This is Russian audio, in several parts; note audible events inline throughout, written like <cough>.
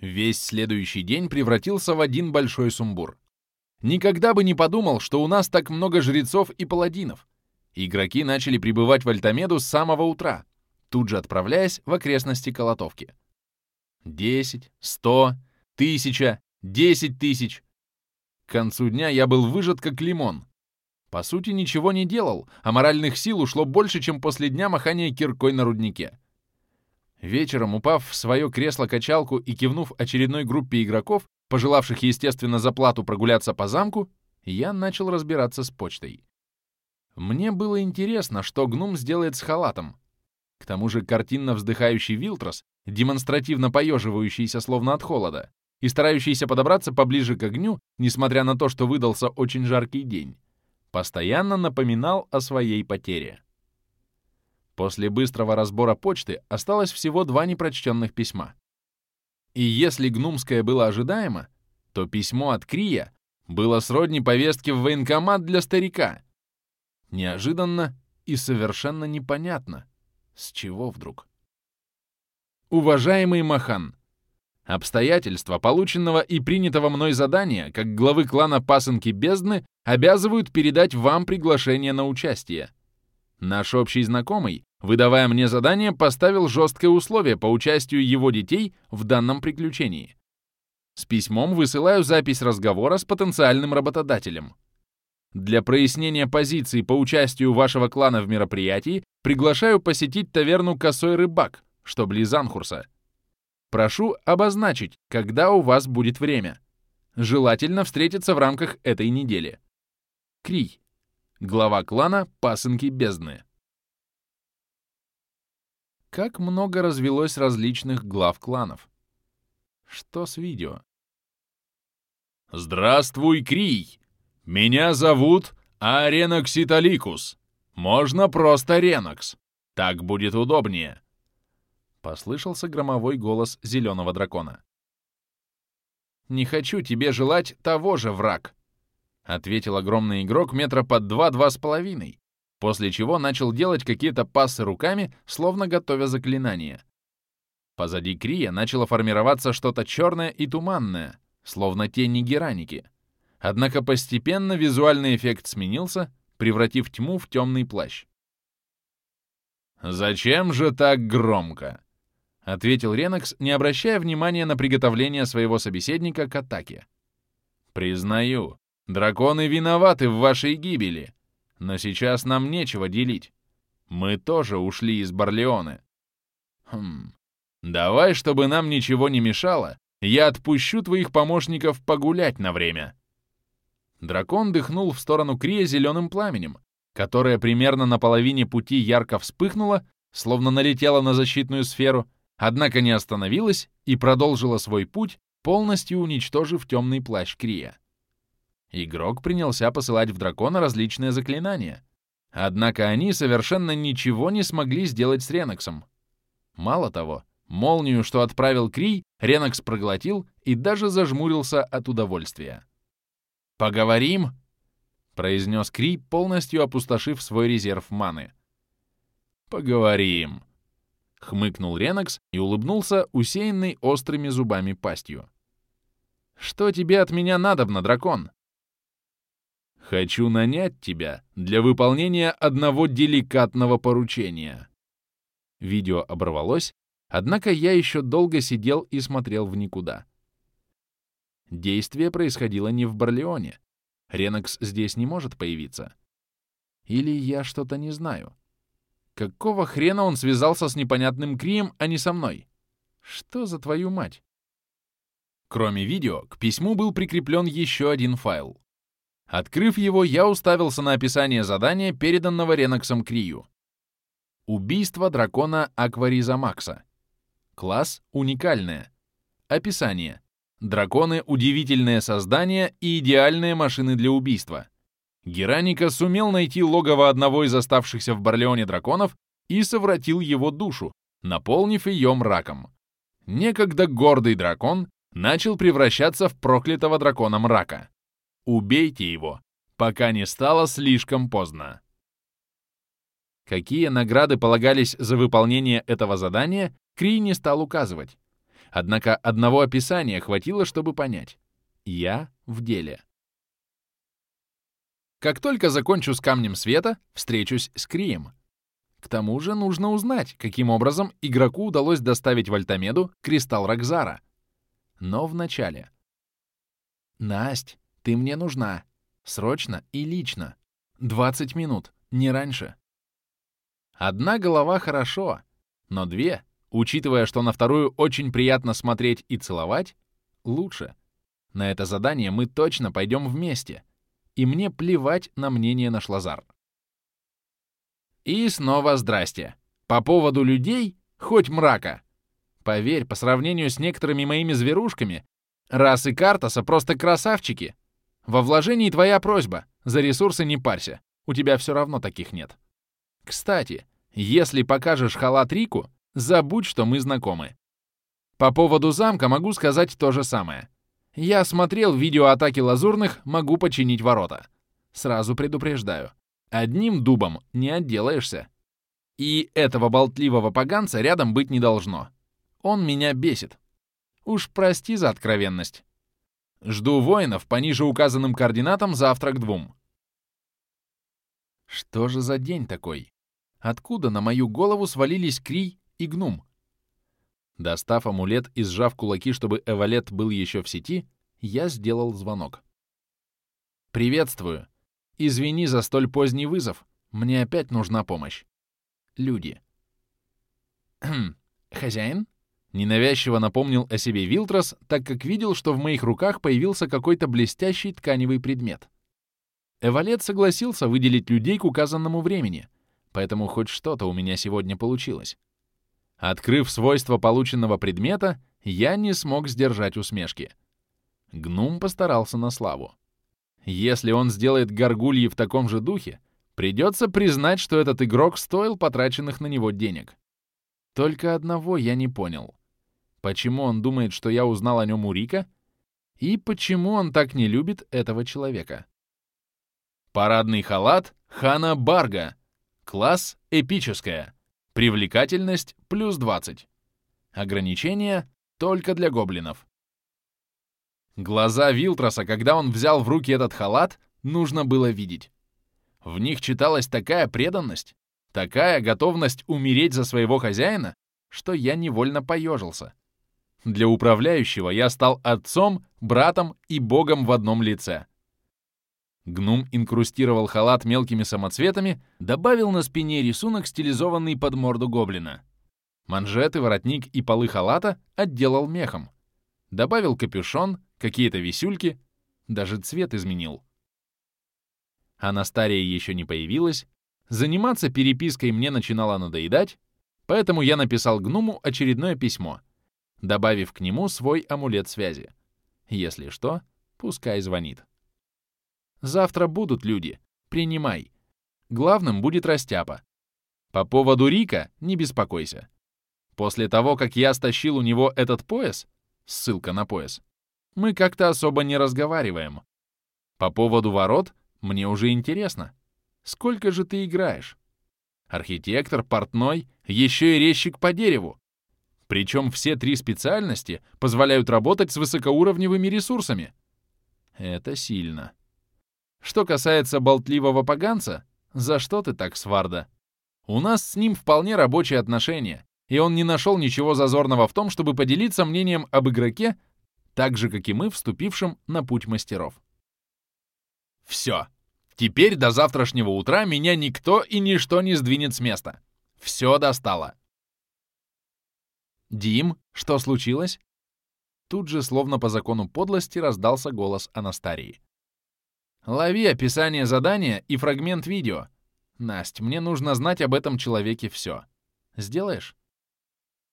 Весь следующий день превратился в один большой сумбур. Никогда бы не подумал, что у нас так много жрецов и паладинов. Игроки начали прибывать в Альтамеду с самого утра, тут же отправляясь в окрестности Колотовки. Десять, сто, тысяча, десять тысяч. К концу дня я был выжат как лимон. По сути, ничего не делал, а моральных сил ушло больше, чем после дня махания киркой на руднике. Вечером, упав в свое кресло-качалку и кивнув очередной группе игроков, пожелавших, естественно, за плату прогуляться по замку, я начал разбираться с почтой. Мне было интересно, что гном сделает с халатом. К тому же картинно вздыхающий Вилтрос, демонстративно поеживающийся словно от холода, и старающийся подобраться поближе к огню, несмотря на то, что выдался очень жаркий день, постоянно напоминал о своей потере. После быстрого разбора почты осталось всего два непрочтенных письма. И если гнумское было ожидаемо, то письмо от Крия было сродни повестки в военкомат для старика. Неожиданно и совершенно непонятно, с чего вдруг. Уважаемый Махан, обстоятельства полученного и принятого мной задания, как главы клана Пасынки Бездны, обязывают передать вам приглашение на участие. Наш общий знакомый, выдавая мне задание, поставил жесткое условие по участию его детей в данном приключении. С письмом высылаю запись разговора с потенциальным работодателем. Для прояснения позиции по участию вашего клана в мероприятии приглашаю посетить таверну «Косой рыбак», что близ Анхурса. Прошу обозначить, когда у вас будет время. Желательно встретиться в рамках этой недели. Крий. Глава клана Пасынки Бездны. Как много развелось различных глав кланов. Что с видео? «Здравствуй, Крий! Меня зовут Аренокс Италикус. Можно просто Ренокс. Так будет удобнее!» Послышался громовой голос зеленого дракона. «Не хочу тебе желать того же, враг!» — ответил огромный игрок метра под два-два с половиной, после чего начал делать какие-то пассы руками, словно готовя заклинание. Позади Крия начало формироваться что-то черное и туманное, словно тени гераники. Однако постепенно визуальный эффект сменился, превратив тьму в темный плащ. «Зачем же так громко?» — ответил Ренокс, не обращая внимания на приготовление своего собеседника к атаке. «Признаю, Драконы виноваты в вашей гибели. Но сейчас нам нечего делить. Мы тоже ушли из Барлеоны. Хм. Давай, чтобы нам ничего не мешало, я отпущу твоих помощников погулять на время. Дракон дыхнул в сторону Крия зеленым пламенем, которое примерно на половине пути ярко вспыхнуло, словно налетело на защитную сферу, однако не остановилось и продолжило свой путь, полностью уничтожив темный плащ Крия. Игрок принялся посылать в дракона различные заклинания. Однако они совершенно ничего не смогли сделать с Реноксом. Мало того, молнию, что отправил Крий, Ренокс проглотил и даже зажмурился от удовольствия. «Поговорим?» — произнес Крий, полностью опустошив свой резерв маны. «Поговорим», — хмыкнул Ренокс и улыбнулся усеянный острыми зубами пастью. «Что тебе от меня надобно, дракон?» Хочу нанять тебя для выполнения одного деликатного поручения». Видео оборвалось, однако я еще долго сидел и смотрел в никуда. Действие происходило не в Барлеоне. Ренокс здесь не может появиться. Или я что-то не знаю. Какого хрена он связался с непонятным Крием, а не со мной? Что за твою мать? Кроме видео, к письму был прикреплен еще один файл. Открыв его, я уставился на описание задания, переданного Реноксом Крию. Убийство дракона Аквариза Макса. Класс уникальное. Описание. Драконы — удивительные создания и идеальные машины для убийства. Гераника сумел найти логово одного из оставшихся в Барлеоне драконов и совратил его душу, наполнив ее мраком. Некогда гордый дракон начал превращаться в проклятого дракона мрака. Убейте его, пока не стало слишком поздно. Какие награды полагались за выполнение этого задания, Кри не стал указывать. Однако одного описания хватило, чтобы понять. Я в деле. Как только закончу с камнем света, встречусь с Крием. К тому же нужно узнать, каким образом игроку удалось доставить в Альтамеду кристалл Рокзара. Но вначале. «Насть, ты мне нужна. Срочно и лично. 20 минут, не раньше». Одна голова хорошо, но две Учитывая, что на вторую очень приятно смотреть и целовать, лучше. На это задание мы точно пойдем вместе. И мне плевать на мнение наш Лазар. И снова здрасте. По поводу людей хоть мрака. Поверь, по сравнению с некоторыми моими зверушками, Раз и Картаса просто красавчики. Во вложении твоя просьба. За ресурсы не парься. У тебя все равно таких нет. Кстати, если покажешь халат Рику, Забудь, что мы знакомы. По поводу замка могу сказать то же самое. Я смотрел видео атаки лазурных, могу починить ворота. Сразу предупреждаю. Одним дубом не отделаешься. И этого болтливого поганца рядом быть не должно. Он меня бесит. Уж прости за откровенность. Жду воинов по ниже указанным координатам завтра к двум. Что же за день такой? Откуда на мою голову свалились Крий и гнум. Достав амулет и сжав кулаки, чтобы Эвалет был еще в сети, я сделал звонок. «Приветствую. Извини за столь поздний вызов. Мне опять нужна помощь. Люди». «Хм, <clears throat> хозяин?» Ненавязчиво напомнил о себе Вилтрос, так как видел, что в моих руках появился какой-то блестящий тканевый предмет. Эвалет согласился выделить людей к указанному времени, поэтому хоть что-то у меня сегодня получилось. Открыв свойства полученного предмета, я не смог сдержать усмешки. Гнум постарался на славу. Если он сделает горгульи в таком же духе, придется признать, что этот игрок стоил потраченных на него денег. Только одного я не понял. Почему он думает, что я узнал о нем у Рика? И почему он так не любит этого человека? Парадный халат Хана Барга. Класс эпическая. Привлекательность — плюс 20. Ограничение — только для гоблинов. Глаза Вилтроса, когда он взял в руки этот халат, нужно было видеть. В них читалась такая преданность, такая готовность умереть за своего хозяина, что я невольно поежился. Для управляющего я стал отцом, братом и богом в одном лице. Гнум инкрустировал халат мелкими самоцветами, добавил на спине рисунок, стилизованный под морду гоблина. Манжеты, воротник и полы халата отделал мехом. Добавил капюшон, какие-то висюльки, даже цвет изменил. Анастария еще не появилась, заниматься перепиской мне начинало надоедать, поэтому я написал Гнуму очередное письмо, добавив к нему свой амулет связи. Если что, пускай звонит. Завтра будут люди. Принимай. Главным будет Растяпа. По поводу Рика не беспокойся. После того, как я стащил у него этот пояс, ссылка на пояс, мы как-то особо не разговариваем. По поводу ворот мне уже интересно. Сколько же ты играешь? Архитектор, портной, еще и резчик по дереву. Причем все три специальности позволяют работать с высокоуровневыми ресурсами. Это сильно. Что касается болтливого поганца, за что ты так, Сварда? У нас с ним вполне рабочие отношения, и он не нашел ничего зазорного в том, чтобы поделиться мнением об игроке, так же, как и мы, вступившим на путь мастеров. Все. Теперь до завтрашнего утра меня никто и ничто не сдвинет с места. Все достало. «Дим, что случилось?» Тут же, словно по закону подлости, раздался голос Анастарии. Лови описание задания и фрагмент видео. Насть, мне нужно знать об этом человеке все. Сделаешь?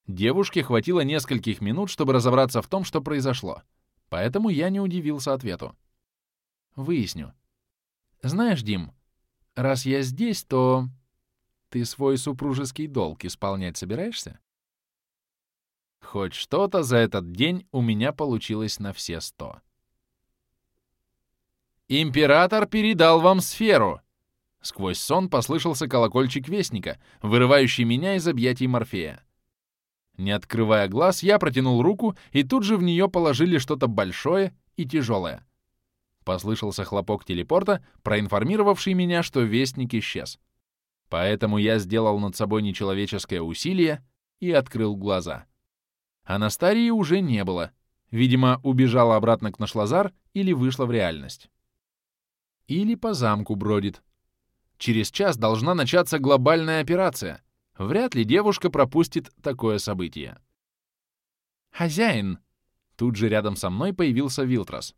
Девушке хватило нескольких минут, чтобы разобраться в том, что произошло. Поэтому я не удивился ответу. Выясню. Знаешь, Дим, раз я здесь, то... Ты свой супружеский долг исполнять собираешься? Хоть что-то за этот день у меня получилось на все сто. «Император передал вам сферу!» Сквозь сон послышался колокольчик Вестника, вырывающий меня из объятий Морфея. Не открывая глаз, я протянул руку, и тут же в нее положили что-то большое и тяжелое. Послышался хлопок телепорта, проинформировавший меня, что вестник исчез. Поэтому я сделал над собой нечеловеческое усилие и открыл глаза. Анастарии уже не было. Видимо, убежала обратно к Нашлазар или вышла в реальность. Или по замку бродит. Через час должна начаться глобальная операция. Вряд ли девушка пропустит такое событие. «Хозяин!» Тут же рядом со мной появился Вилтрос.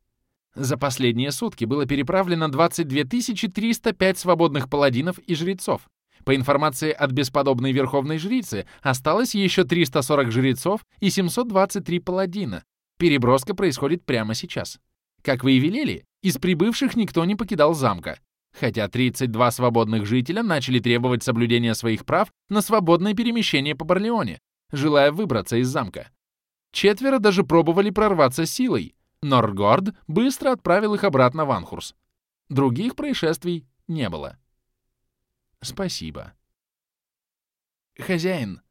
За последние сутки было переправлено 22 305 свободных паладинов и жрецов. По информации от бесподобной верховной жрицы, осталось еще 340 жрецов и 723 паладина. Переброска происходит прямо сейчас. Как вы и велели, из прибывших никто не покидал замка, хотя 32 свободных жителя начали требовать соблюдения своих прав на свободное перемещение по Барлеоне, желая выбраться из замка. Четверо даже пробовали прорваться силой, но Ргорд быстро отправил их обратно в Анхурс. Других происшествий не было. Спасибо. Хозяин,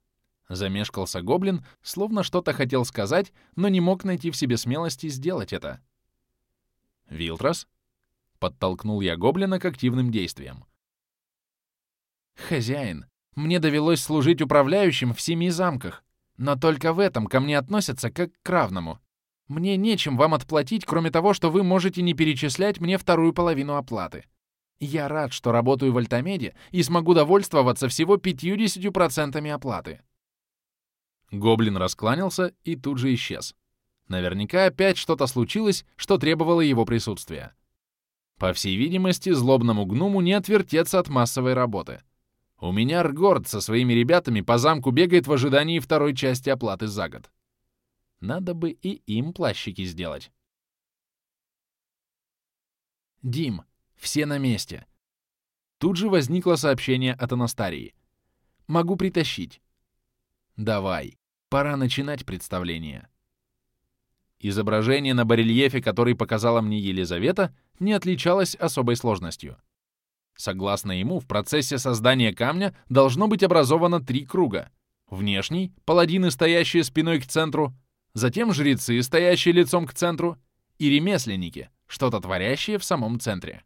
замешкался гоблин, словно что-то хотел сказать, но не мог найти в себе смелости сделать это. Вилтрос? Подтолкнул я гоблина к активным действиям. Хозяин, мне довелось служить управляющим в семи замках, но только в этом ко мне относятся как к равному. Мне нечем вам отплатить, кроме того, что вы можете не перечислять мне вторую половину оплаты. Я рад, что работаю в Альтамеде и смогу довольствоваться всего 50% оплаты. Гоблин раскланялся и тут же исчез. Наверняка опять что-то случилось, что требовало его присутствия. По всей видимости, злобному гнуму не отвертеться от массовой работы. У меня Ргорд со своими ребятами по замку бегает в ожидании второй части оплаты за год. Надо бы и им плащики сделать. «Дим, все на месте». Тут же возникло сообщение от Анастарии. «Могу притащить». «Давай, пора начинать представление». Изображение на барельефе, который показала мне Елизавета, не отличалось особой сложностью. Согласно ему, в процессе создания камня должно быть образовано три круга. Внешний — паладины, стоящие спиной к центру, затем жрецы, стоящие лицом к центру, и ремесленники, что-то творящие в самом центре.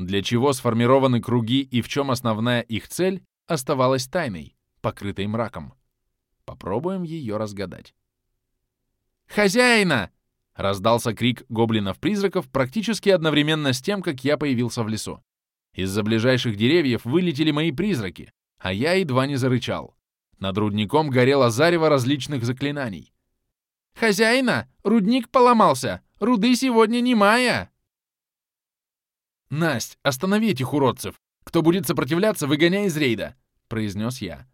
Для чего сформированы круги и в чем основная их цель, оставалась тайной, покрытой мраком. Попробуем ее разгадать. «Хозяина!» — раздался крик гоблинов-призраков практически одновременно с тем, как я появился в лесу. Из-за ближайших деревьев вылетели мои призраки, а я едва не зарычал. Над рудником горело зарево различных заклинаний. «Хозяина! Рудник поломался! Руды сегодня не мая!» «Насть, останови этих уродцев! Кто будет сопротивляться, выгоняй из рейда!» — произнес я.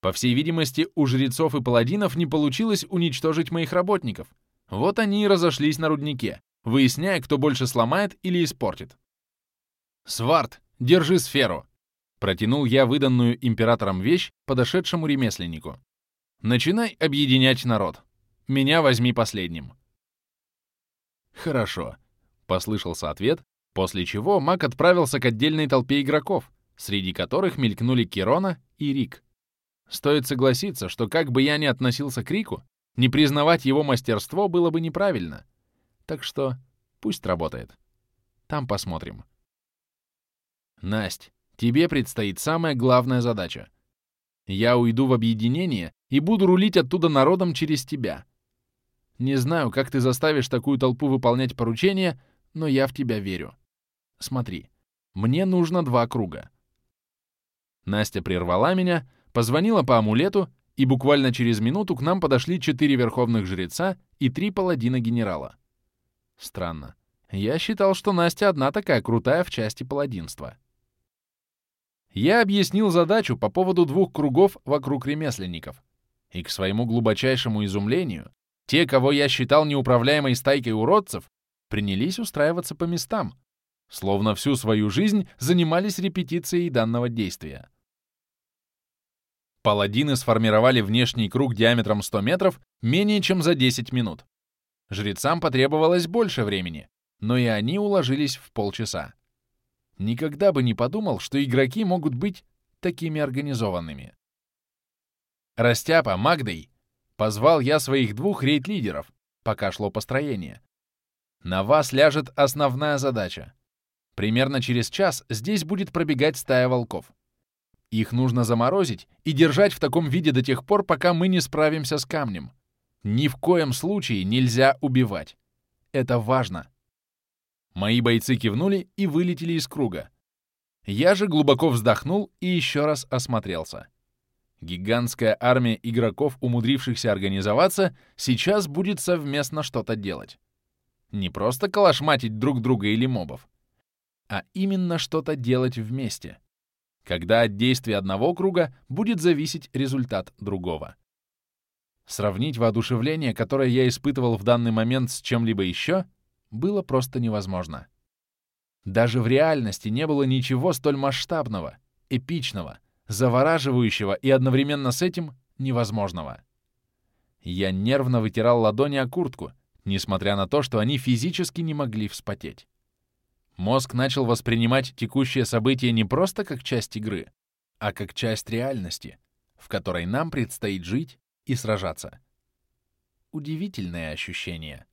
По всей видимости, у жрецов и паладинов не получилось уничтожить моих работников. Вот они и разошлись на руднике, выясняя, кто больше сломает или испортит. «Сварт, держи сферу!» Протянул я выданную императором вещь подошедшему ремесленнику. «Начинай объединять народ. Меня возьми последним». «Хорошо», — послышался ответ, после чего маг отправился к отдельной толпе игроков, среди которых мелькнули Кирона и Рик. Стоит согласиться, что как бы я ни относился к Рику, не признавать его мастерство было бы неправильно. Так что пусть работает. Там посмотрим. Насть, тебе предстоит самая главная задача. Я уйду в объединение и буду рулить оттуда народом через тебя. Не знаю, как ты заставишь такую толпу выполнять поручения, но я в тебя верю. Смотри, мне нужно два круга. Настя прервала меня, позвонила по амулету, и буквально через минуту к нам подошли четыре верховных жреца и три паладина-генерала. Странно. Я считал, что Настя одна такая крутая в части паладинства. Я объяснил задачу по поводу двух кругов вокруг ремесленников. И к своему глубочайшему изумлению, те, кого я считал неуправляемой стайкой уродцев, принялись устраиваться по местам, словно всю свою жизнь занимались репетицией данного действия. Паладины сформировали внешний круг диаметром 100 метров менее чем за 10 минут. Жрецам потребовалось больше времени, но и они уложились в полчаса. Никогда бы не подумал, что игроки могут быть такими организованными. Растяпа, Магдой, позвал я своих двух рейд-лидеров, пока шло построение. На вас ляжет основная задача. Примерно через час здесь будет пробегать стая волков. Их нужно заморозить и держать в таком виде до тех пор, пока мы не справимся с камнем. Ни в коем случае нельзя убивать. Это важно. Мои бойцы кивнули и вылетели из круга. Я же глубоко вздохнул и еще раз осмотрелся. Гигантская армия игроков, умудрившихся организоваться, сейчас будет совместно что-то делать. Не просто калашматить друг друга или мобов, а именно что-то делать вместе, когда от действия одного круга будет зависеть результат другого. Сравнить воодушевление, которое я испытывал в данный момент с чем-либо еще, было просто невозможно. Даже в реальности не было ничего столь масштабного, эпичного, завораживающего и одновременно с этим невозможного. Я нервно вытирал ладони о куртку, несмотря на то, что они физически не могли вспотеть. Мозг начал воспринимать текущее событие не просто как часть игры, а как часть реальности, в которой нам предстоит жить и сражаться. Удивительное ощущение.